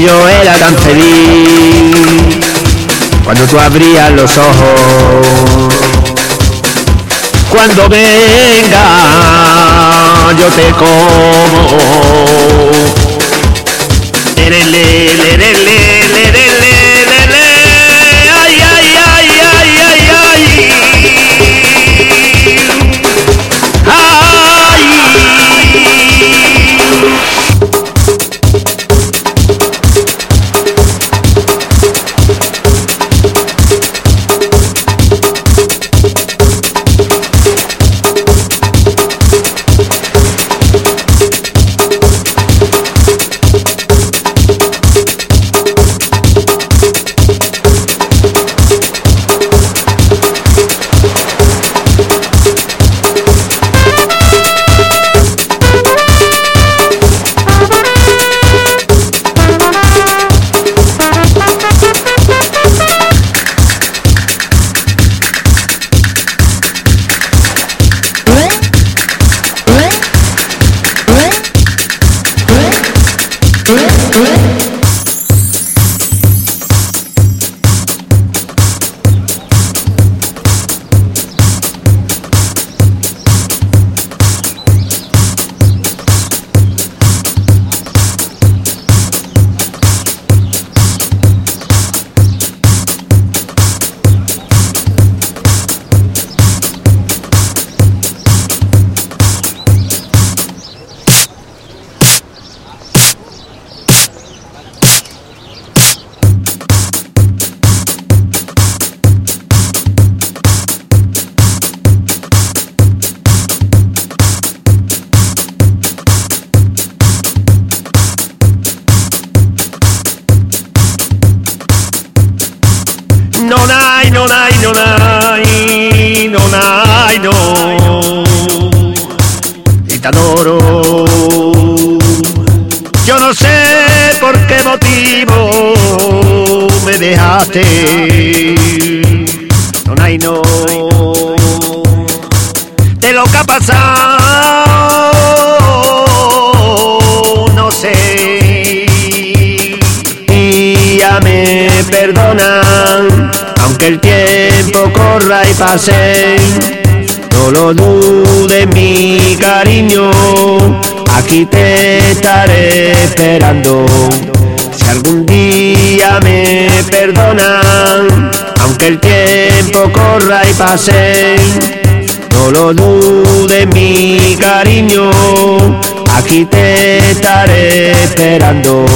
yo era tan feliz cuando tú abrías los ojos. Cuando venga yo te como. Me dejaste. No hay, no. De lo que ha pasado, no sé. Y ya me perdonan, aunque el tiempo corra y pase. No lo dudes, mi cariño, aquí te estaré esperando. Algún día me perdonan, aunque el tiempo corra y pase. No lo dudes, mi cariño, aquí te estaré esperando.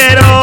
Quiero.